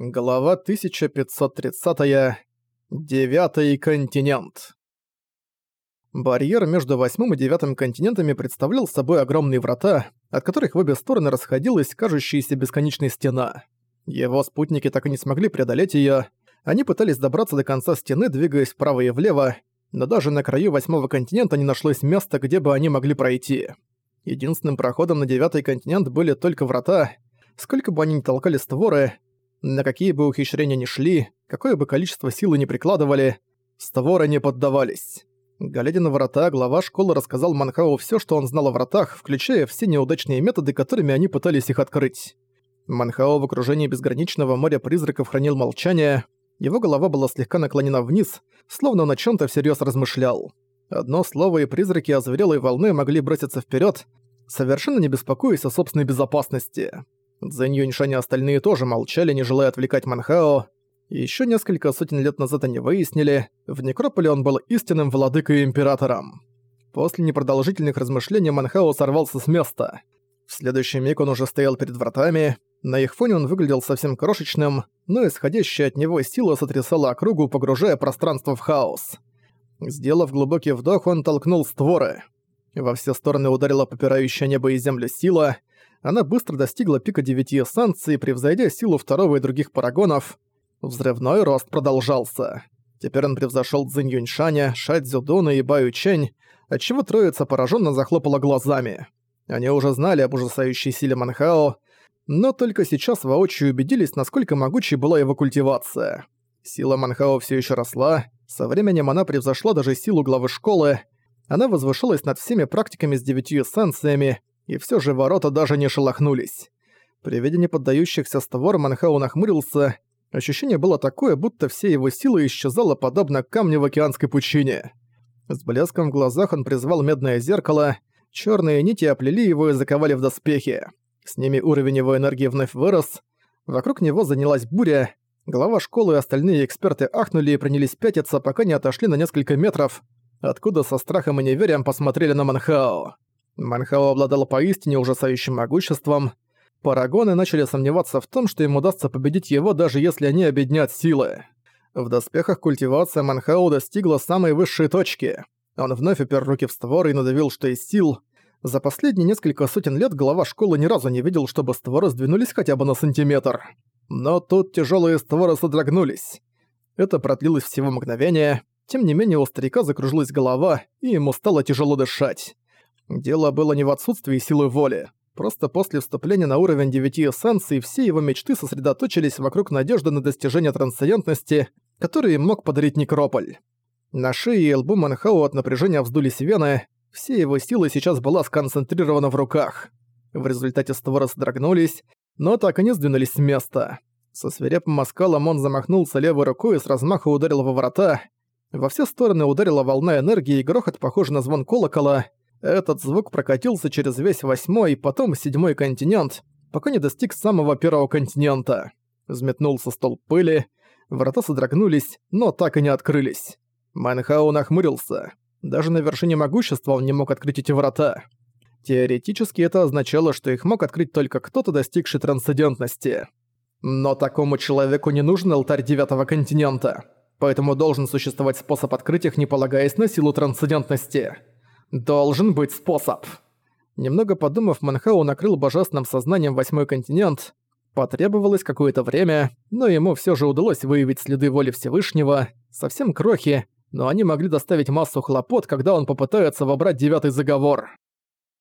Глава 1530. -я. Девятый континент. Барьер между восьмым и девятым континентами представлял собой огромные врата, от которых в обе стороны расходилась кажущаяся бесконечная стена. Его спутники так и не смогли преодолеть её. Они пытались добраться до конца стены, двигаясь вправо и влево, но даже на краю восьмого континента не нашлось места, где бы они могли пройти. Единственным проходом на девятый континент были только врата. Сколько бы они ни толкали створы, на какие бы ухищрения ни шли, какое бы количество силы ни прикладывали, створы не поддавались. Глядя на врата, глава школы рассказал Манхау все, что он знал о вратах, включая все неудачные методы, которыми они пытались их открыть. Манхао в окружении безграничного моря призраков хранил молчание, его голова была слегка наклонена вниз, словно он о чем то всерьез размышлял. Одно слово и призраки озверелой волны могли броситься вперед, совершенно не беспокоясь о собственной безопасности. Цзэнь Юньшань и остальные тоже молчали, не желая отвлекать Манхао. Еще несколько сотен лет назад они выяснили, в Некрополе он был истинным владыкой и императором. После непродолжительных размышлений Манхао сорвался с места. В следующий миг он уже стоял перед вратами, на их фоне он выглядел совсем крошечным, но исходящая от него сила сотрясала округу, погружая пространство в хаос. Сделав глубокий вдох, он толкнул створы. Во все стороны ударила попирающая небо и землю сила, она быстро достигла пика девяти эссенций, превзойдя силу второго и других парагонов. Взрывной рост продолжался. Теперь он превзошел Цзинь Юньшаня, Ша Цзюдуна и Баю Чэнь, отчего троица пораженно захлопала глазами. Они уже знали об ужасающей силе Манхао, но только сейчас воочию убедились, насколько могучей была его культивация. Сила Манхао все еще росла, со временем она превзошла даже силу главы школы, она возвышалась над всеми практиками с девятью эссенциями, и все же ворота даже не шелохнулись. При виде неподдающихся створ Манхау нахмурился. Ощущение было такое, будто все его силы исчезала подобно камню в океанской пучине. С блеском в глазах он призвал медное зеркало, черные нити оплели его и заковали в доспехи. С ними уровень его энергии вновь вырос. Вокруг него занялась буря. Глава школы и остальные эксперты ахнули и принялись пятиться, пока не отошли на несколько метров, откуда со страхом и неверием посмотрели на Манхао. Манхао обладал поистине ужасающим могуществом. Парагоны начали сомневаться в том, что им удастся победить его, даже если они объединят силы. В доспехах культивация Манхао достигла самой высшей точки. Он вновь упер руки в створы и надавил, что из сил. За последние несколько сотен лет глава школы ни разу не видел, чтобы створы сдвинулись хотя бы на сантиметр. Но тут тяжелые створы содрогнулись. Это продлилось всего мгновение. Тем не менее у старика закружилась голова, и ему стало тяжело дышать. Дело было не в отсутствии силы воли. Просто после вступления на уровень девяти эссенций все его мечты сосредоточились вокруг надежды на достижение трансцендентности, которые мог подарить Некрополь. На шее и лбу Манхау от напряжения вздулись вены, все его силы сейчас была сконцентрирована в руках. В результате створы содрогнулись, но так и не сдвинулись с места. Со свирепым оскалом он замахнулся левой рукой и с размаха ударил во ворота. Во все стороны ударила волна энергии и грохот, похожий на звон колокола. Этот звук прокатился через весь восьмой, потом седьмой континент, пока не достиг самого первого континента. Взметнулся стол пыли, врата содрогнулись, но так и не открылись. Манхау нахмурился. Даже на вершине могущества он не мог открыть эти врата. Теоретически это означало, что их мог открыть только кто-то, достигший трансцендентности. Но такому человеку не нужен алтарь девятого континента, поэтому должен существовать способ открыть их, не полагаясь на силу трансцендентности. Должен быть способ. Немного подумав, Манхау накрыл божественным сознанием восьмой континент. Потребовалось какое-то время, но ему все же удалось выявить следы воли Всевышнего, совсем крохи, но они могли доставить массу хлопот, когда он попытается вобрать девятый заговор.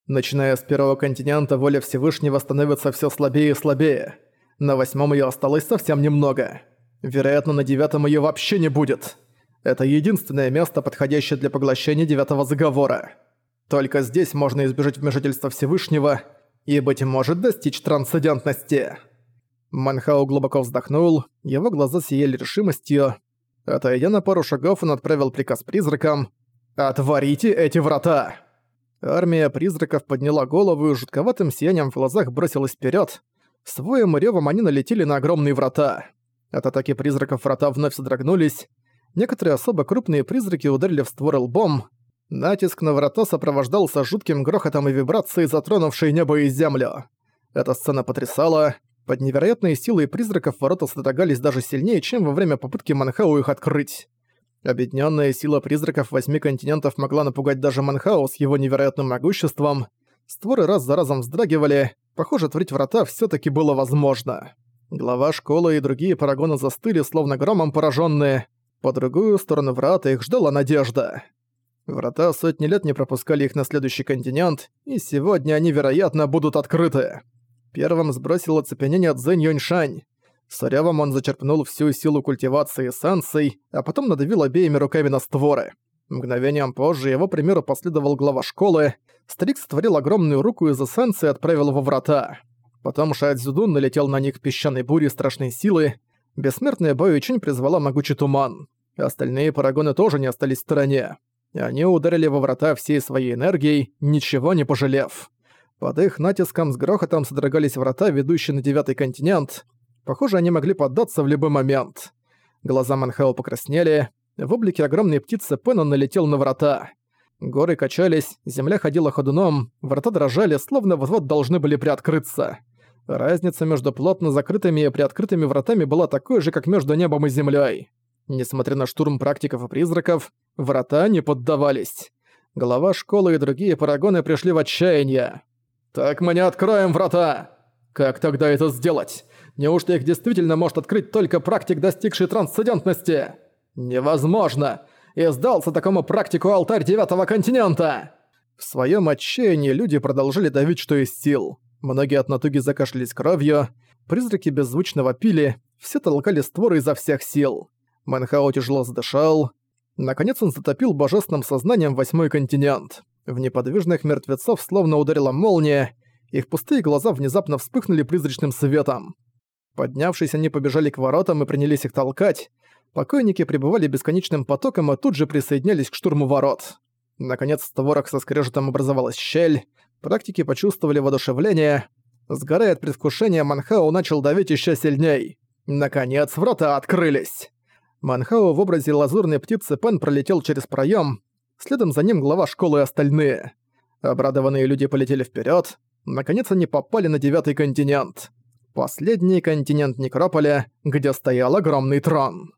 Начиная с первого континента, воля Всевышнего становится все слабее и слабее. На восьмом ее осталось совсем немного. Вероятно, на девятом ее вообще не будет. Это единственное место, подходящее для поглощения девятого заговора. Только здесь можно избежать вмешательства Всевышнего и, быть может, достичь трансцендентности. Манхау глубоко вздохнул, его глаза сияли решимостью. Отойдя на пару шагов, он отправил приказ призракам «Отворите эти врата!». Армия призраков подняла голову и жутковатым сиянием в глазах бросилась вперед. Своим ревом они налетели на огромные врата. От атаки призраков врата вновь содрогнулись, Некоторые особо крупные призраки ударили в створ лбом. Натиск на врата сопровождался жутким грохотом и вибрацией, затронувшей небо и землю. Эта сцена потрясала. Под невероятной силой призраков ворота содрогались даже сильнее, чем во время попытки Манхау их открыть. Объединенная сила призраков восьми континентов могла напугать даже Манхау с его невероятным могуществом. Створы раз за разом вздрагивали. Похоже, творить врата все таки было возможно. Глава школы и другие парагоны застыли, словно громом пораженные. По другую сторону врата их ждала надежда. Врата сотни лет не пропускали их на следующий континент, и сегодня они, вероятно, будут открыты. Первым сбросил оцепенение Цзэнь Юньшань. С ревом он зачерпнул всю силу культивации эссенций, а потом надавил обеими руками на створы. Мгновением позже его примеру последовал глава школы. Старик сотворил огромную руку из эссенции и отправил во врата. Потом Шаэцзюдун налетел на них песчаной бурей страшной силы. Бессмертная Баючинь призвала могучий туман. Остальные парагоны тоже не остались в стороне. Они ударили во врата всей своей энергией, ничего не пожалев. Под их натиском с грохотом содрогались врата, ведущие на девятый континент. Похоже, они могли поддаться в любой момент. Глаза Манхао покраснели. В облике огромной птицы Пен налетел на врата. Горы качались, земля ходила ходуном, врата дрожали, словно вот-вот должны были приоткрыться. Разница между плотно закрытыми и приоткрытыми вратами была такой же, как между небом и землей. Несмотря на штурм практиков и призраков, врата не поддавались. Глава школы и другие парагоны пришли в отчаяние. «Так мы не откроем врата!» «Как тогда это сделать? Неужто их действительно может открыть только практик, достигший трансцендентности?» «Невозможно! И сдался такому практику алтарь Девятого Континента!» В своем отчаянии люди продолжили давить, что из сил. Многие от натуги закашлялись кровью, призраки беззвучно вопили, все толкали створы изо всех сил. Манхао тяжело задышал. Наконец он затопил божественным сознанием восьмой континент. В неподвижных мертвецов словно ударила молния, их пустые глаза внезапно вспыхнули призрачным светом. Поднявшись, они побежали к воротам и принялись их толкать. Покойники пребывали бесконечным потоком и тут же присоединялись к штурму ворот. Наконец, в створах со скрежетом образовалась щель, Практики почувствовали воодушевление. Сгорая от предвкушения, Манхао начал давить еще сильней. Наконец, врата открылись. Манхао в образе лазурной птицы Пен пролетел через проем. Следом за ним глава школы и остальные. Обрадованные люди полетели вперед. Наконец они попали на девятый континент. Последний континент Некрополя, где стоял огромный трон.